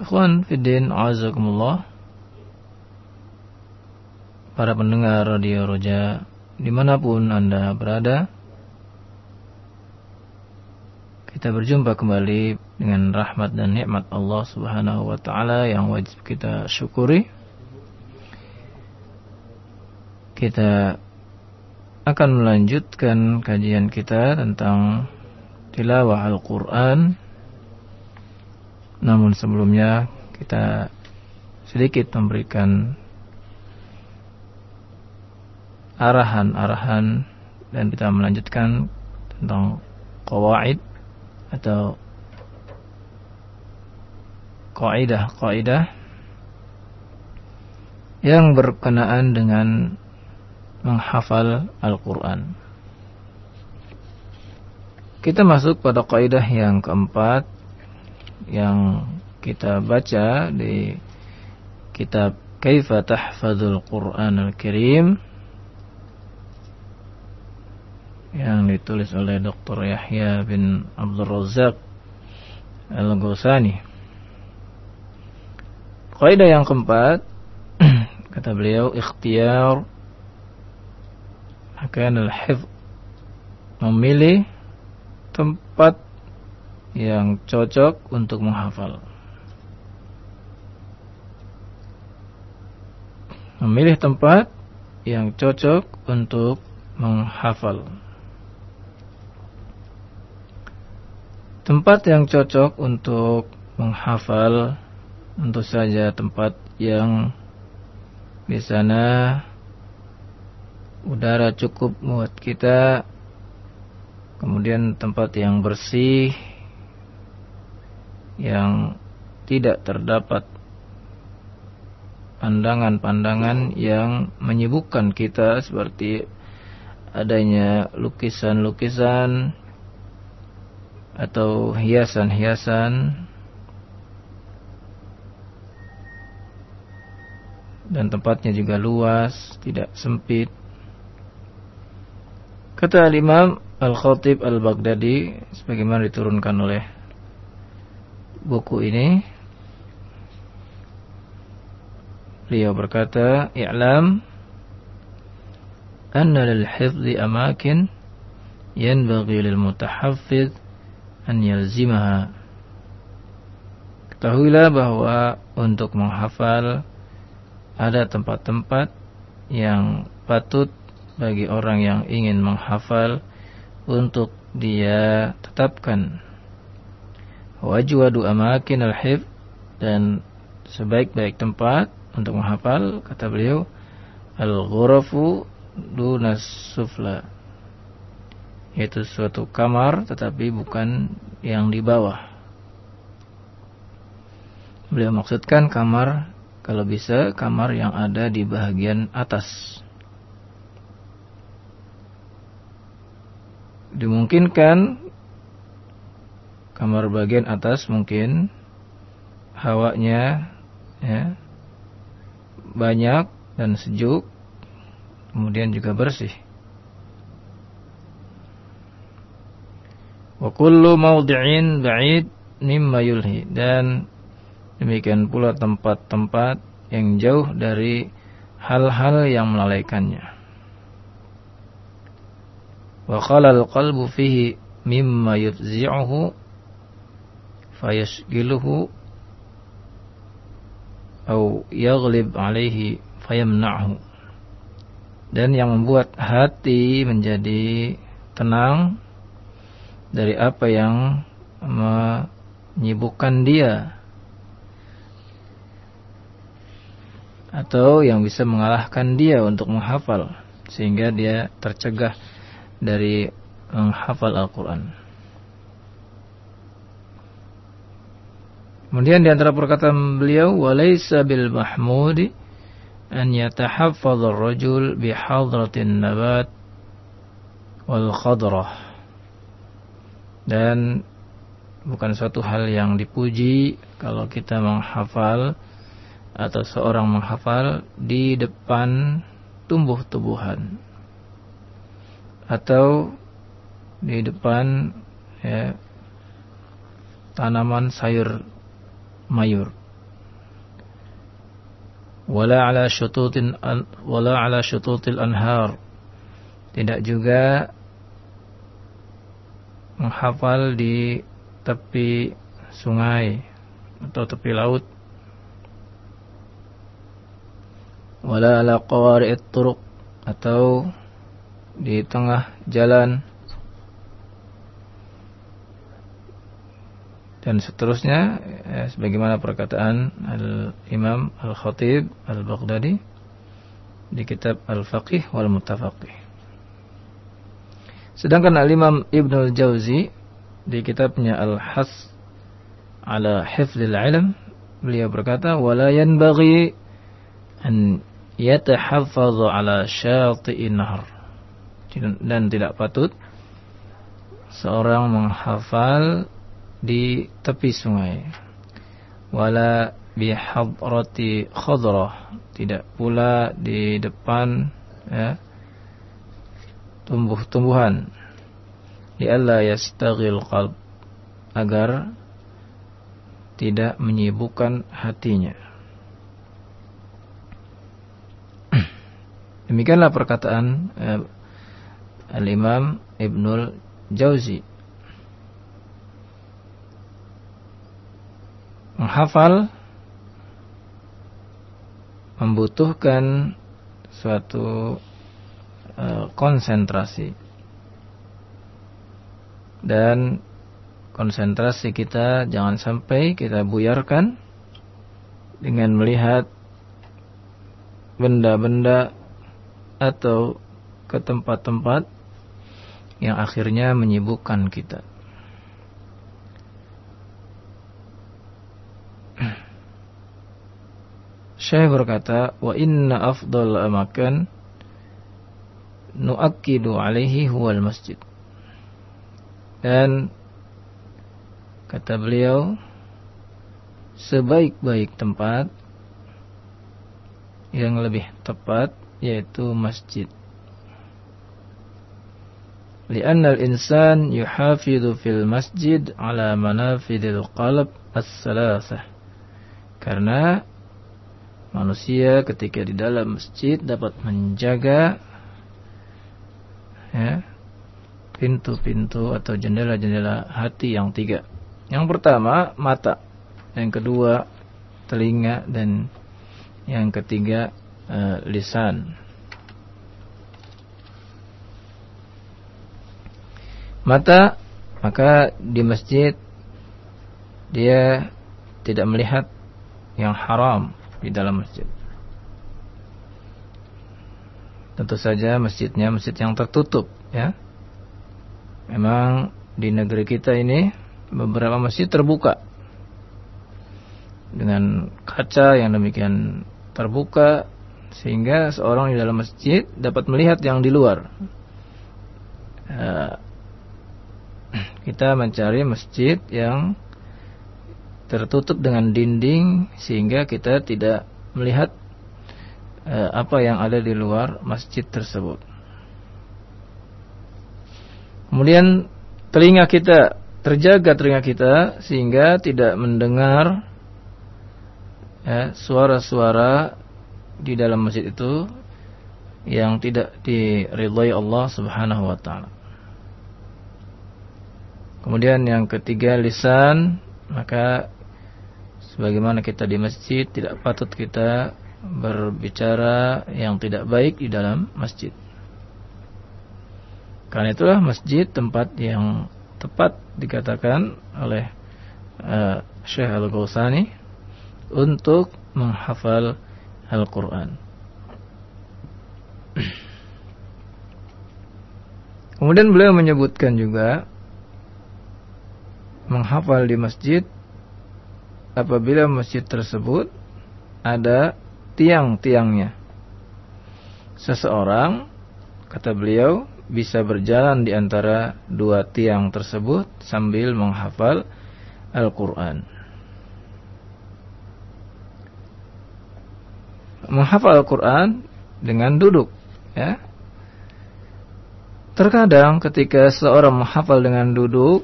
Ikhwan Fiddin Azakumullah Para pendengar Radio Roja Di mana pun Anda berada Kita berjumpa kembali Dengan rahmat dan nikmat Allah Subhanahu wa ta'ala Yang wajib kita syukuri kita akan melanjutkan kajian kita tentang tilawah Al-Quran. Namun sebelumnya kita sedikit memberikan arahan-arahan dan kita melanjutkan tentang kawaid atau kaidah-kaidah yang berkenaan dengan menghafal Al-Quran. Kita masuk pada kaidah yang keempat yang kita baca di kitab Kaifa Tahfadzul Quran Al-Karim yang ditulis oleh Dr. Yahya bin Abdul Razak Al-Ghusani. Kaidah yang keempat kata beliau ikhtiar akan al-hifz memilih tempat yang cocok untuk menghafal. Memilih tempat yang cocok untuk menghafal. Tempat yang cocok untuk menghafal tentu saja tempat yang di sana udara cukup buat kita kemudian tempat yang bersih yang tidak terdapat pandangan-pandangan yang menyibukkan kita seperti adanya lukisan-lukisan atau hiasan-hiasan dan tempatnya juga luas, tidak sempit. Kata Imam Al-Khatib Al-Baghdadi sebagaimana diturunkan oleh buku ini. Beliau berkata i'lam anna lil hifdhi amakin yanbaghi lil mutahaffiz an yalzimaha. Ketahuilah bahwa untuk menghafal ada tempat-tempat yang patut bagi orang yang ingin menghafal untuk dia tetapkan wajwadu amakin al-hif dan sebaik-baik tempat untuk menghafal kata beliau al-ghurafu dunas sufla. Yaitu suatu kamar tetapi bukan yang di bawah. Beliau maksudkan kamar kalau bisa kamar yang ada di bagian atas. Dimungkinkan kamar bagian atas mungkin hawanya ya, banyak dan sejuk, kemudian juga bersih. Wa kullu mawdi'in ba'id mimma yulhi dan demikian pula tempat-tempat yang jauh dari hal-hal yang melalaikannya. Wa qala al-qalbu fihi mimma yufzi'uhu fayashghiluhu atau yaghlib alaihi fayamna'hu dan yang membuat hati menjadi tenang dari apa yang menyibukkan dia atau yang bisa mengalahkan dia untuk menghafal sehingga dia tercegah dari menghafal Al-Quran. Kemudian di antara perkataan beliau, "Walaysa bil mahmudi an yatahaffadh ar-rajul bi hadratin nabat wal khadrah." Dan bukan suatu hal yang dipuji kalau kita menghafal atau seorang menghafal di depan tumbuh-tumbuhan atau di depan ya, tanaman sayur mayur. Wala ala syututin wala ala syututil anhar. Tidak juga menghafal di tepi sungai atau tepi laut. Wala ala qawari'it turuq atau di tengah jalan dan seterusnya ya, sebagaimana perkataan Al-Imam Al-Khatib Al-Baghdadi di kitab Al-Faqih wal Mutafaqih. Sedangkan Al-Imam Ibn Al-Jauzi di kitabnya Al-Has ala Hifdzil Ilm beliau berkata wala yanbaghi an yatahaffadhu ala syati'in nahr dan tidak patut seorang menghafal di tepi sungai. Wala bihadrati khadrah, tidak pula di depan ya, tumbuh-tumbuhan. Lialla yastaghil qalb agar tidak menyibukkan hatinya. Demikianlah perkataan eh, Al-Imam Ibnul Jauzi menghafal membutuhkan suatu uh, konsentrasi dan konsentrasi kita jangan sampai kita buyarkan dengan melihat benda-benda atau ke tempat-tempat yang akhirnya menyibukkan kita. Syekh berkata, "Wa inna afdal amakan nuakkidu alaihi huwal masjid." Dan kata beliau, sebaik-baik tempat yang lebih tepat yaitu masjid. Al-insan yuhafidhu fil masjid ala manafidil qalb as-salasah. Karena manusia ketika di dalam masjid dapat menjaga ya pintu-pintu atau jendela-jendela hati yang tiga. Yang pertama mata, yang kedua telinga dan yang ketiga uh, lisan. Mata maka di masjid dia tidak melihat yang haram di dalam masjid. Tentu saja masjidnya masjid yang tertutup ya. Memang di negeri kita ini beberapa masjid terbuka dengan kaca yang demikian terbuka sehingga seorang di dalam masjid dapat melihat yang di luar. Eh, kita mencari masjid yang tertutup dengan dinding sehingga kita tidak melihat eh, apa yang ada di luar masjid tersebut. Kemudian telinga kita terjaga telinga kita sehingga tidak mendengar ya, suara-suara di dalam masjid itu yang tidak diridhai Allah Subhanahu wa taala. Kemudian yang ketiga lisan, maka sebagaimana kita di masjid tidak patut kita berbicara yang tidak baik di dalam masjid. Karena itulah masjid tempat yang tepat dikatakan oleh uh, Syekh Al-Ghausani untuk menghafal Al-Quran. Kemudian beliau menyebutkan juga menghafal di masjid apabila masjid tersebut ada tiang-tiangnya. Seseorang kata beliau bisa berjalan di antara dua tiang tersebut sambil menghafal Al-Qur'an. Menghafal Al-Qur'an dengan duduk, ya. Terkadang ketika seorang menghafal dengan duduk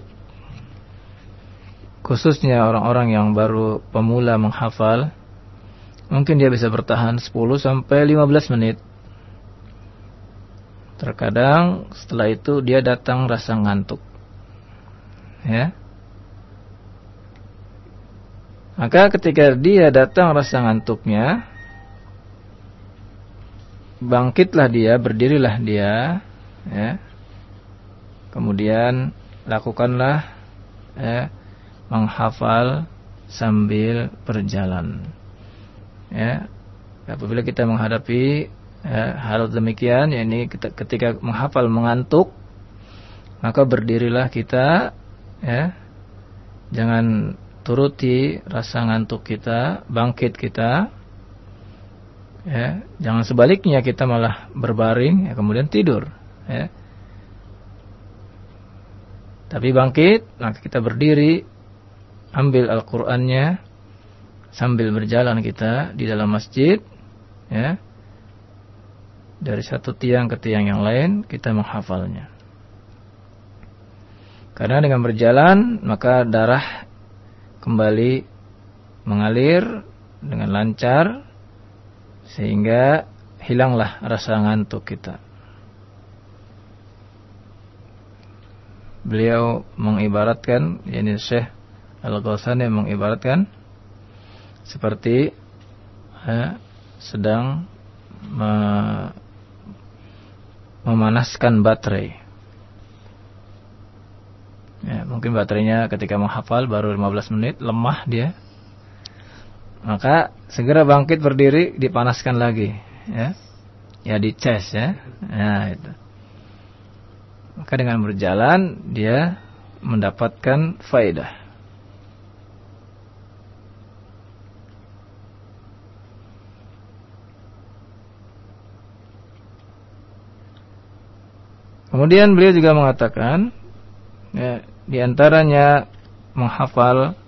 khususnya orang-orang yang baru pemula menghafal mungkin dia bisa bertahan 10 sampai 15 menit. Terkadang setelah itu dia datang rasa ngantuk. Ya. Maka ketika dia datang rasa ngantuknya bangkitlah dia berdirilah dia ya. Kemudian lakukanlah ya menghafal sambil berjalan. Ya. Apabila kita menghadapi ya, hal demikian, yakni ketika menghafal mengantuk, maka berdirilah kita ya. Jangan turuti rasa ngantuk kita, bangkit kita. Ya, jangan sebaliknya kita malah berbaring ya, kemudian tidur, ya. Tapi bangkit, maka kita berdiri ambil Al-Qur'annya sambil berjalan kita di dalam masjid ya. Dari satu tiang ke tiang yang lain kita menghafalnya. Karena dengan berjalan maka darah kembali mengalir dengan lancar sehingga hilanglah rasa ngantuk kita. Beliau mengibaratkan yakni Syekh Al-Ghazali mengibaratkan seperti ya, sedang me memanaskan baterai. Ya, mungkin baterainya ketika menghafal baru 15 menit lemah dia. Maka segera bangkit berdiri dipanaskan lagi, ya. Ya dicas ya. Ya itu. Maka dengan berjalan dia mendapatkan faedah. Kemudian beliau juga mengatakan ya, di antaranya menghafal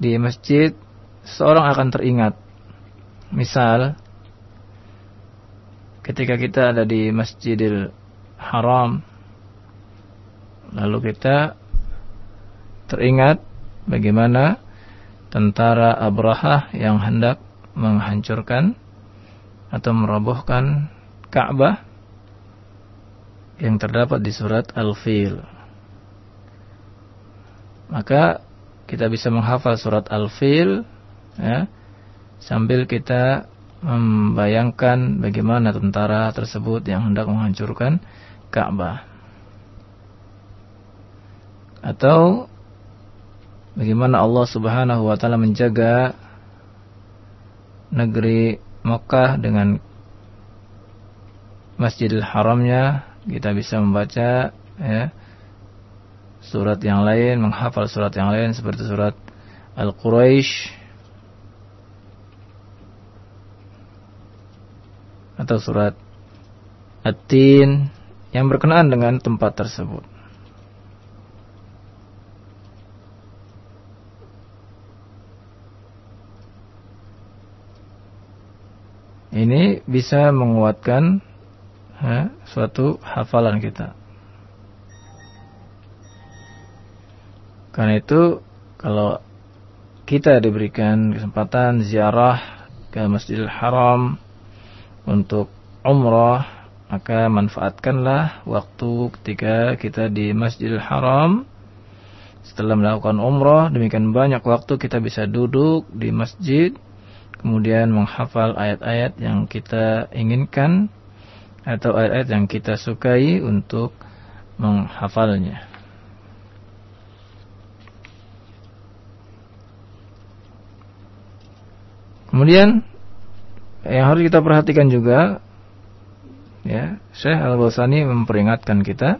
di masjid seorang akan teringat. Misal ketika kita ada di Masjidil Haram lalu kita teringat bagaimana tentara Abraha yang hendak menghancurkan atau merobohkan Ka'bah yang terdapat di surat Al-Fil. Maka kita bisa menghafal surat Al-Fil ya, sambil kita membayangkan bagaimana tentara tersebut yang hendak menghancurkan Ka'bah. Atau bagaimana Allah Subhanahu wa taala menjaga negeri Mekah dengan Masjidil Haramnya kita bisa membaca ya surat yang lain, menghafal surat yang lain seperti surat Al-Quraisy atau surat At-Tin yang berkenaan dengan tempat tersebut. Ini bisa menguatkan ya, suatu hafalan kita. Karena itu kalau kita diberikan kesempatan ziarah ke Masjidil Haram untuk umrah, maka manfaatkanlah waktu ketika kita di Masjidil Haram setelah melakukan umrah, demikian banyak waktu kita bisa duduk di masjid kemudian menghafal ayat-ayat yang kita inginkan atau ayat-ayat yang kita sukai untuk menghafalnya. Kemudian yang harus kita perhatikan juga ya, Syekh Al-Basani memperingatkan kita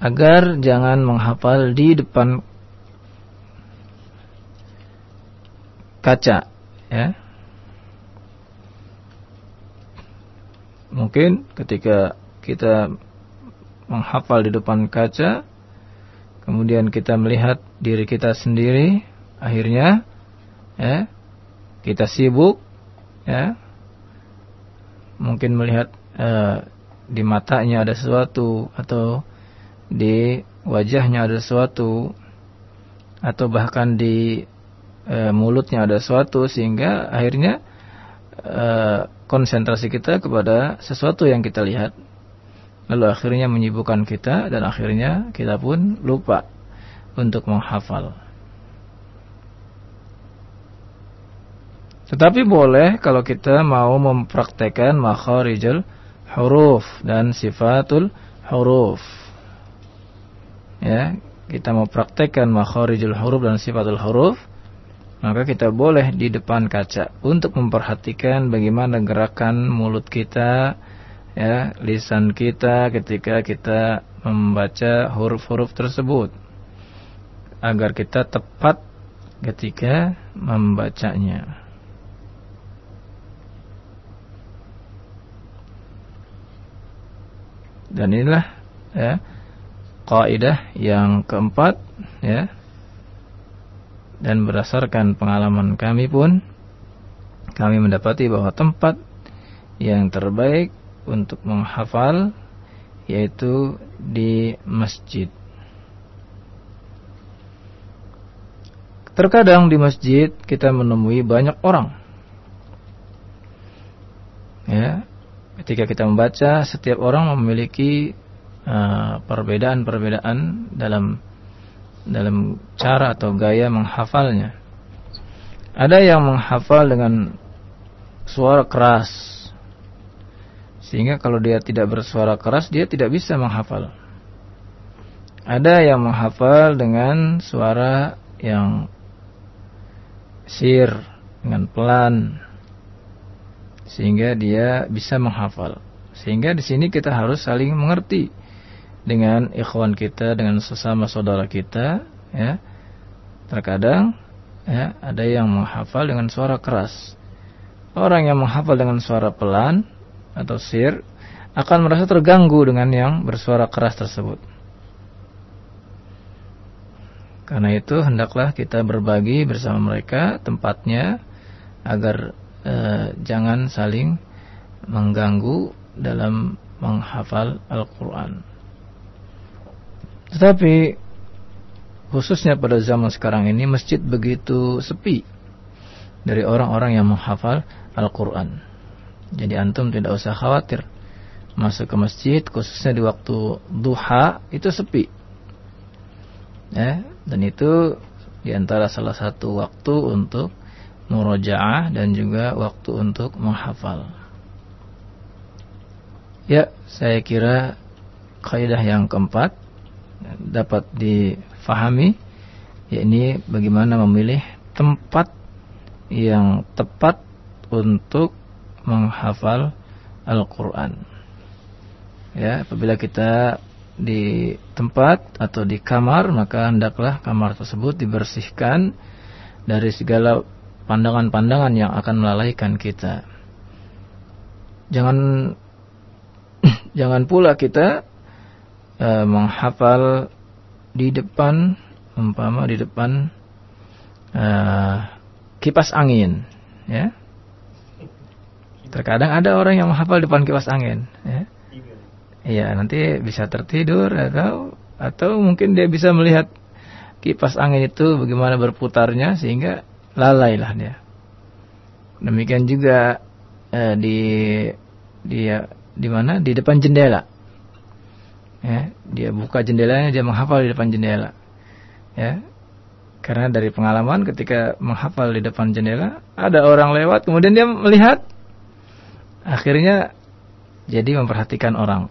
agar jangan menghafal di depan kaca ya. Mungkin ketika kita menghafal di depan kaca kemudian kita melihat diri kita sendiri akhirnya ya kita sibuk ya. Mungkin melihat eh, di matanya ada sesuatu atau di wajahnya ada sesuatu atau bahkan di e, mulutnya ada sesuatu sehingga akhirnya e, konsentrasi kita kepada sesuatu yang kita lihat. Lalu akhirnya menyibukkan kita dan akhirnya kita pun lupa untuk menghafal. Tetapi boleh kalau kita mau mempraktekkan makharijul huruf dan sifatul huruf. Ya kita mau praktekkan makharijul huruf dan sifatul huruf maka kita boleh di depan kaca untuk memperhatikan bagaimana gerakan mulut kita, ya, lisan kita ketika kita membaca huruf-huruf tersebut agar kita tepat ketika membacanya. Dan inilah ya kaidah yang keempat ya dan berdasarkan pengalaman kami pun kami mendapati bahwa tempat yang terbaik untuk menghafal yaitu di masjid. Terkadang di masjid kita menemui banyak orang. Ya, ketika kita membaca setiap orang memiliki uh, perbedaan-perbedaan uh, dalam dalam cara atau gaya menghafalnya. Ada yang menghafal dengan suara keras. Sehingga kalau dia tidak bersuara keras dia tidak bisa menghafal. Ada yang menghafal dengan suara yang sir dengan pelan sehingga dia bisa menghafal. Sehingga di sini kita harus saling mengerti dengan ikhwan kita dengan sesama saudara kita ya. Terkadang ya ada yang menghafal dengan suara keras. Orang yang menghafal dengan suara pelan atau sir akan merasa terganggu dengan yang bersuara keras tersebut. Karena itu hendaklah kita berbagi bersama mereka tempatnya agar eh, jangan saling mengganggu dalam menghafal Al-Quran. Tetapi khususnya pada zaman sekarang ini masjid begitu sepi dari orang-orang yang menghafal Al-Quran. Jadi antum tidak usah khawatir masuk ke masjid khususnya di waktu duha itu sepi. Ya, dan itu di antara salah satu waktu untuk murojaah dan juga waktu untuk menghafal. Ya, saya kira kaidah yang keempat dapat difahami yakni bagaimana memilih tempat yang tepat untuk menghafal Al-Qur'an. Ya, apabila kita di tempat atau di kamar maka hendaklah kamar tersebut dibersihkan dari segala pandangan-pandangan yang akan melalaikan kita. Jangan jangan pula kita e, menghafal di depan umpama di depan e, kipas angin, ya. Terkadang ada orang yang menghafal depan kipas angin, ya. Iya, nanti bisa tertidur atau atau mungkin dia bisa melihat kipas angin itu bagaimana berputarnya sehingga lalailah dia. Demikian juga eh, di dia di mana di depan jendela. Dia buka jendelanya dia menghafal di depan jendela. Ya. Karena dari pengalaman ketika menghafal di depan jendela ada orang lewat kemudian dia melihat akhirnya jadi memperhatikan orang.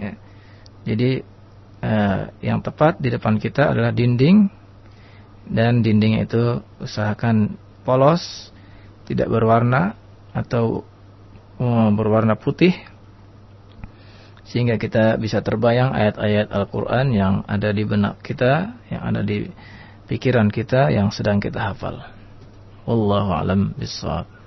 Ya. Jadi eh, yang tepat di depan kita adalah dinding dan dinding itu usahakan polos, tidak berwarna atau oh, berwarna putih sehingga kita bisa terbayang ayat-ayat Al-Qur'an yang ada di benak kita, yang ada di pikiran kita yang sedang kita hafal. Wallahu alam bissawab.